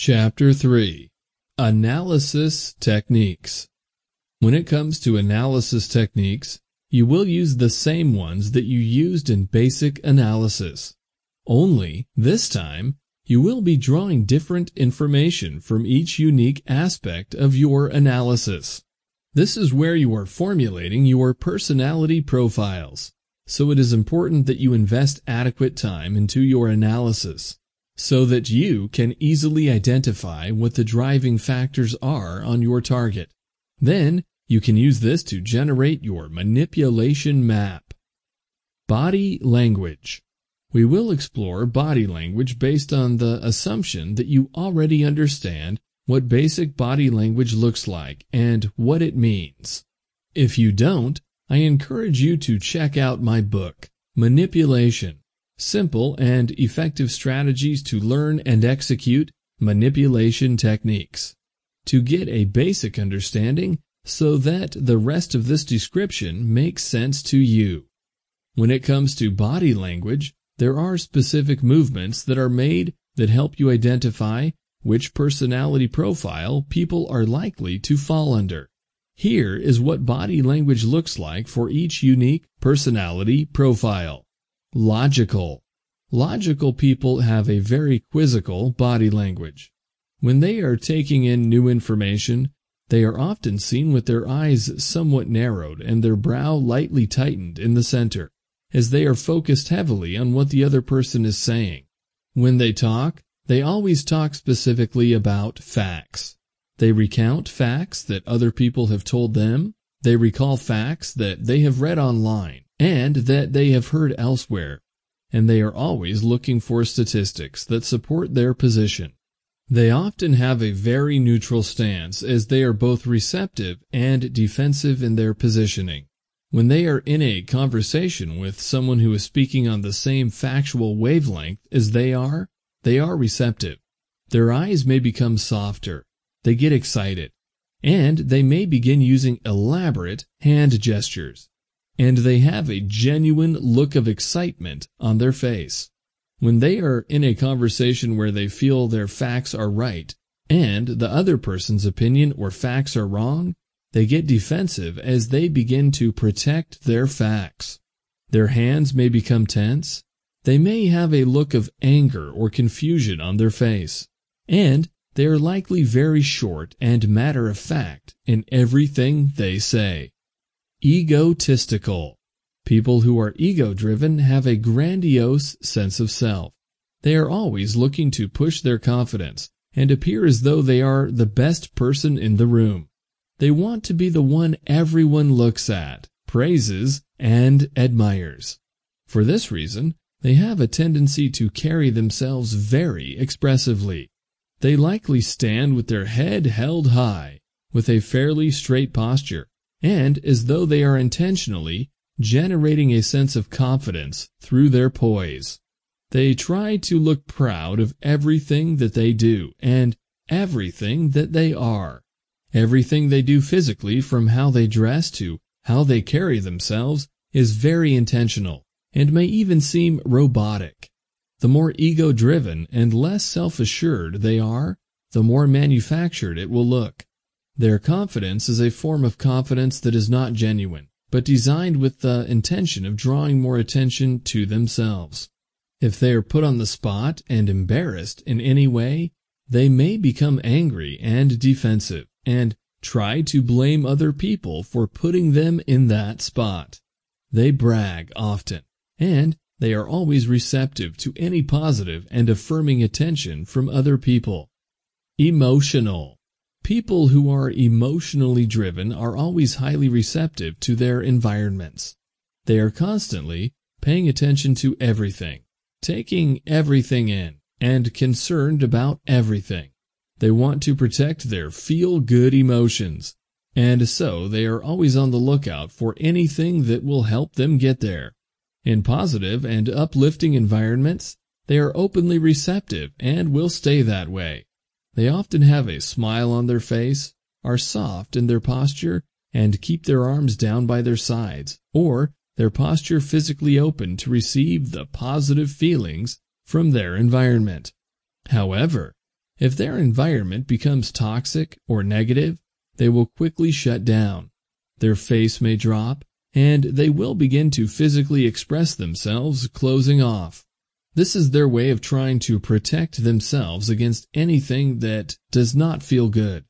Chapter 3 Analysis Techniques When it comes to analysis techniques, you will use the same ones that you used in basic analysis. Only, this time, you will be drawing different information from each unique aspect of your analysis. This is where you are formulating your personality profiles, so it is important that you invest adequate time into your analysis so that you can easily identify what the driving factors are on your target. Then you can use this to generate your manipulation map. Body language. We will explore body language based on the assumption that you already understand what basic body language looks like and what it means. If you don't, I encourage you to check out my book, Manipulation Simple and effective strategies to learn and execute manipulation techniques. To get a basic understanding so that the rest of this description makes sense to you. When it comes to body language, there are specific movements that are made that help you identify which personality profile people are likely to fall under. Here is what body language looks like for each unique personality profile. Logical. Logical people have a very quizzical body language. When they are taking in new information, they are often seen with their eyes somewhat narrowed and their brow lightly tightened in the center, as they are focused heavily on what the other person is saying. When they talk, they always talk specifically about facts. They recount facts that other people have told them, they recall facts that they have read online, and that they have heard elsewhere, and they are always looking for statistics that support their position. They often have a very neutral stance as they are both receptive and defensive in their positioning. When they are in a conversation with someone who is speaking on the same factual wavelength as they are, they are receptive. Their eyes may become softer. They get excited. And they may begin using elaborate hand gestures and they have a genuine look of excitement on their face. When they are in a conversation where they feel their facts are right and the other person's opinion or facts are wrong, they get defensive as they begin to protect their facts. Their hands may become tense. They may have a look of anger or confusion on their face. And they are likely very short and matter of fact in everything they say. Egotistical. People who are ego-driven have a grandiose sense of self. They are always looking to push their confidence and appear as though they are the best person in the room. They want to be the one everyone looks at, praises, and admires. For this reason, they have a tendency to carry themselves very expressively. They likely stand with their head held high, with a fairly straight posture, and as though they are intentionally generating a sense of confidence through their poise. They try to look proud of everything that they do and everything that they are. Everything they do physically from how they dress to how they carry themselves is very intentional and may even seem robotic. The more ego-driven and less self-assured they are, the more manufactured it will look. Their confidence is a form of confidence that is not genuine, but designed with the intention of drawing more attention to themselves. If they are put on the spot and embarrassed in any way, they may become angry and defensive, and try to blame other people for putting them in that spot. They brag often, and they are always receptive to any positive and affirming attention from other people. Emotional. People who are emotionally driven are always highly receptive to their environments. They are constantly paying attention to everything, taking everything in, and concerned about everything. They want to protect their feel-good emotions, and so they are always on the lookout for anything that will help them get there. In positive and uplifting environments, they are openly receptive and will stay that way. They often have a smile on their face, are soft in their posture, and keep their arms down by their sides, or their posture physically open to receive the positive feelings from their environment. However, If their environment becomes toxic or negative, they will quickly shut down. Their face may drop, and they will begin to physically express themselves closing off. This is their way of trying to protect themselves against anything that does not feel good.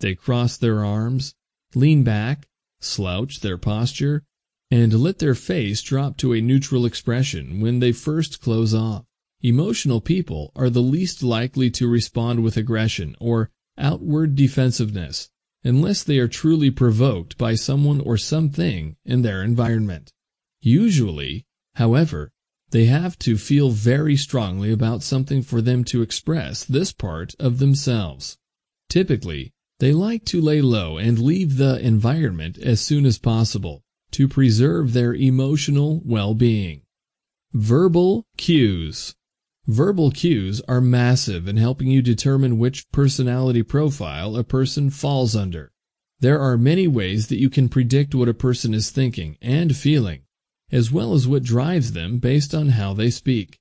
They cross their arms, lean back, slouch their posture, and let their face drop to a neutral expression when they first close off. Emotional people are the least likely to respond with aggression or outward defensiveness unless they are truly provoked by someone or something in their environment. Usually, however, they have to feel very strongly about something for them to express this part of themselves. Typically, they like to lay low and leave the environment as soon as possible to preserve their emotional well-being. Verbal cues. Verbal cues are massive in helping you determine which personality profile a person falls under. There are many ways that you can predict what a person is thinking and feeling, as well as what drives them based on how they speak.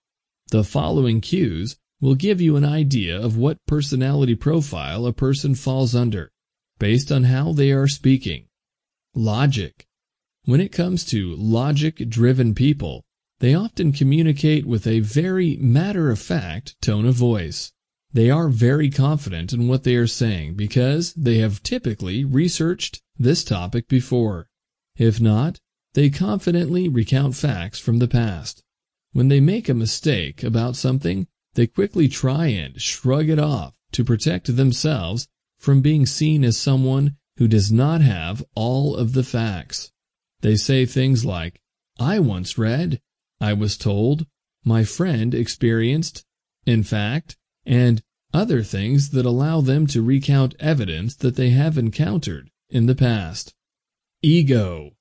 The following cues will give you an idea of what personality profile a person falls under, based on how they are speaking. Logic. When it comes to logic-driven people, they often communicate with a very matter-of-fact tone of voice. They are very confident in what they are saying because they have typically researched this topic before. If not, they confidently recount facts from the past. When they make a mistake about something, they quickly try and shrug it off to protect themselves from being seen as someone who does not have all of the facts. They say things like, I once read, I was told, my friend experienced, in fact, and other things that allow them to recount evidence that they have encountered in the past. Ego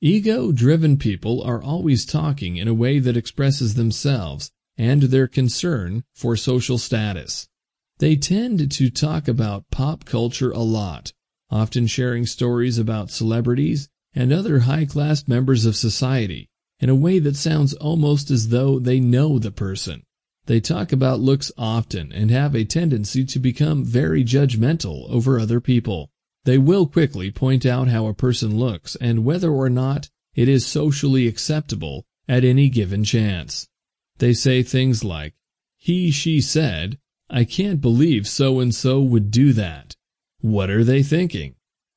Ego-driven people are always talking in a way that expresses themselves and their concern for social status. They tend to talk about pop culture a lot, often sharing stories about celebrities and other high-class members of society in a way that sounds almost as though they know the person. They talk about looks often and have a tendency to become very judgmental over other people. They will quickly point out how a person looks and whether or not it is socially acceptable at any given chance. They say things like, he, she said, I can't believe so-and-so would do that. What are they thinking?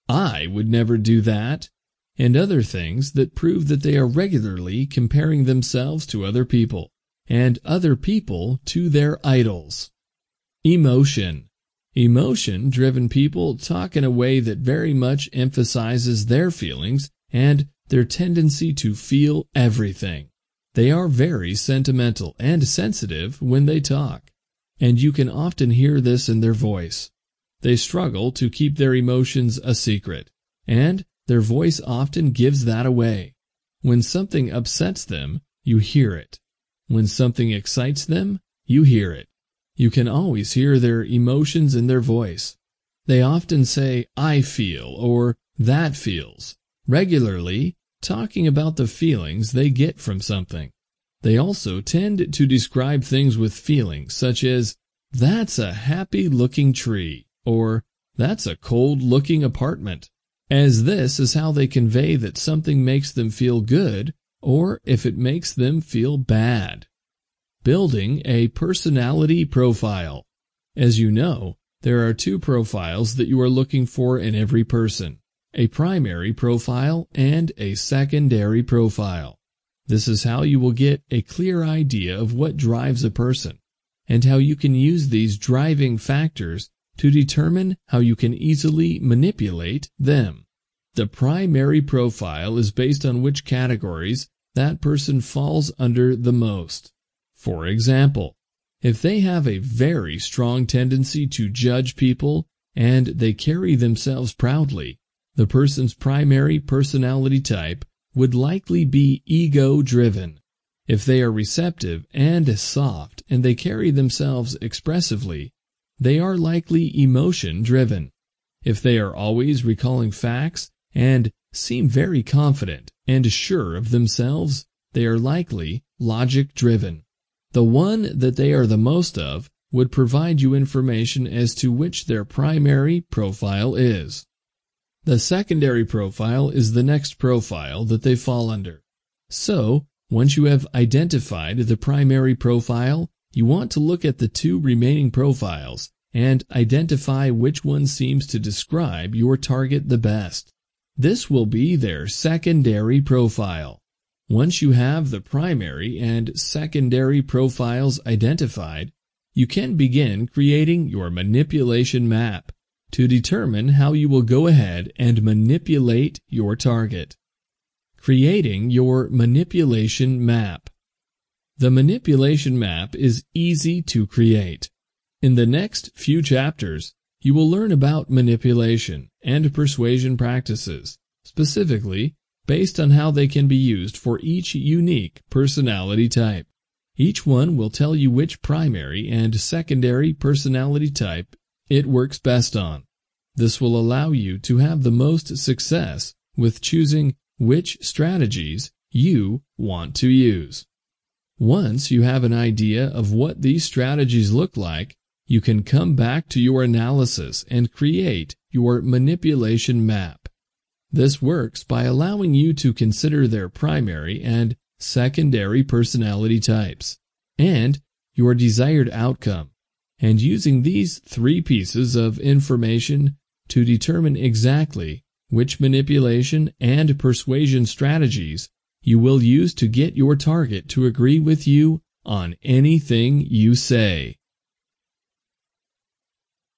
I would never do that. And other things that prove that they are regularly comparing themselves to other people, and other people to their idols. Emotion Emotion-driven people talk in a way that very much emphasizes their feelings and their tendency to feel everything. They are very sentimental and sensitive when they talk, and you can often hear this in their voice. They struggle to keep their emotions a secret, and their voice often gives that away. When something upsets them, you hear it. When something excites them, you hear it. You can always hear their emotions in their voice. They often say, I feel, or that feels, regularly talking about the feelings they get from something. They also tend to describe things with feelings such as, that's a happy-looking tree, or that's a cold-looking apartment, as this is how they convey that something makes them feel good or if it makes them feel bad. Building a personality profile. As you know, there are two profiles that you are looking for in every person, a primary profile and a secondary profile. This is how you will get a clear idea of what drives a person and how you can use these driving factors to determine how you can easily manipulate them. The primary profile is based on which categories that person falls under the most. For example, if they have a very strong tendency to judge people and they carry themselves proudly, the person's primary personality type would likely be ego-driven. If they are receptive and soft and they carry themselves expressively, they are likely emotion-driven. If they are always recalling facts and seem very confident and sure of themselves, they are likely logic-driven. The one that they are the most of would provide you information as to which their primary profile is. The secondary profile is the next profile that they fall under. So, once you have identified the primary profile, you want to look at the two remaining profiles and identify which one seems to describe your target the best. This will be their secondary profile. Once you have the primary and secondary profiles identified, you can begin creating your manipulation map to determine how you will go ahead and manipulate your target. Creating your manipulation map. The manipulation map is easy to create. In the next few chapters, you will learn about manipulation and persuasion practices, specifically based on how they can be used for each unique personality type. Each one will tell you which primary and secondary personality type it works best on. This will allow you to have the most success with choosing which strategies you want to use. Once you have an idea of what these strategies look like, you can come back to your analysis and create your manipulation map. This works by allowing you to consider their primary and secondary personality types and your desired outcome, and using these three pieces of information to determine exactly which manipulation and persuasion strategies you will use to get your target to agree with you on anything you say.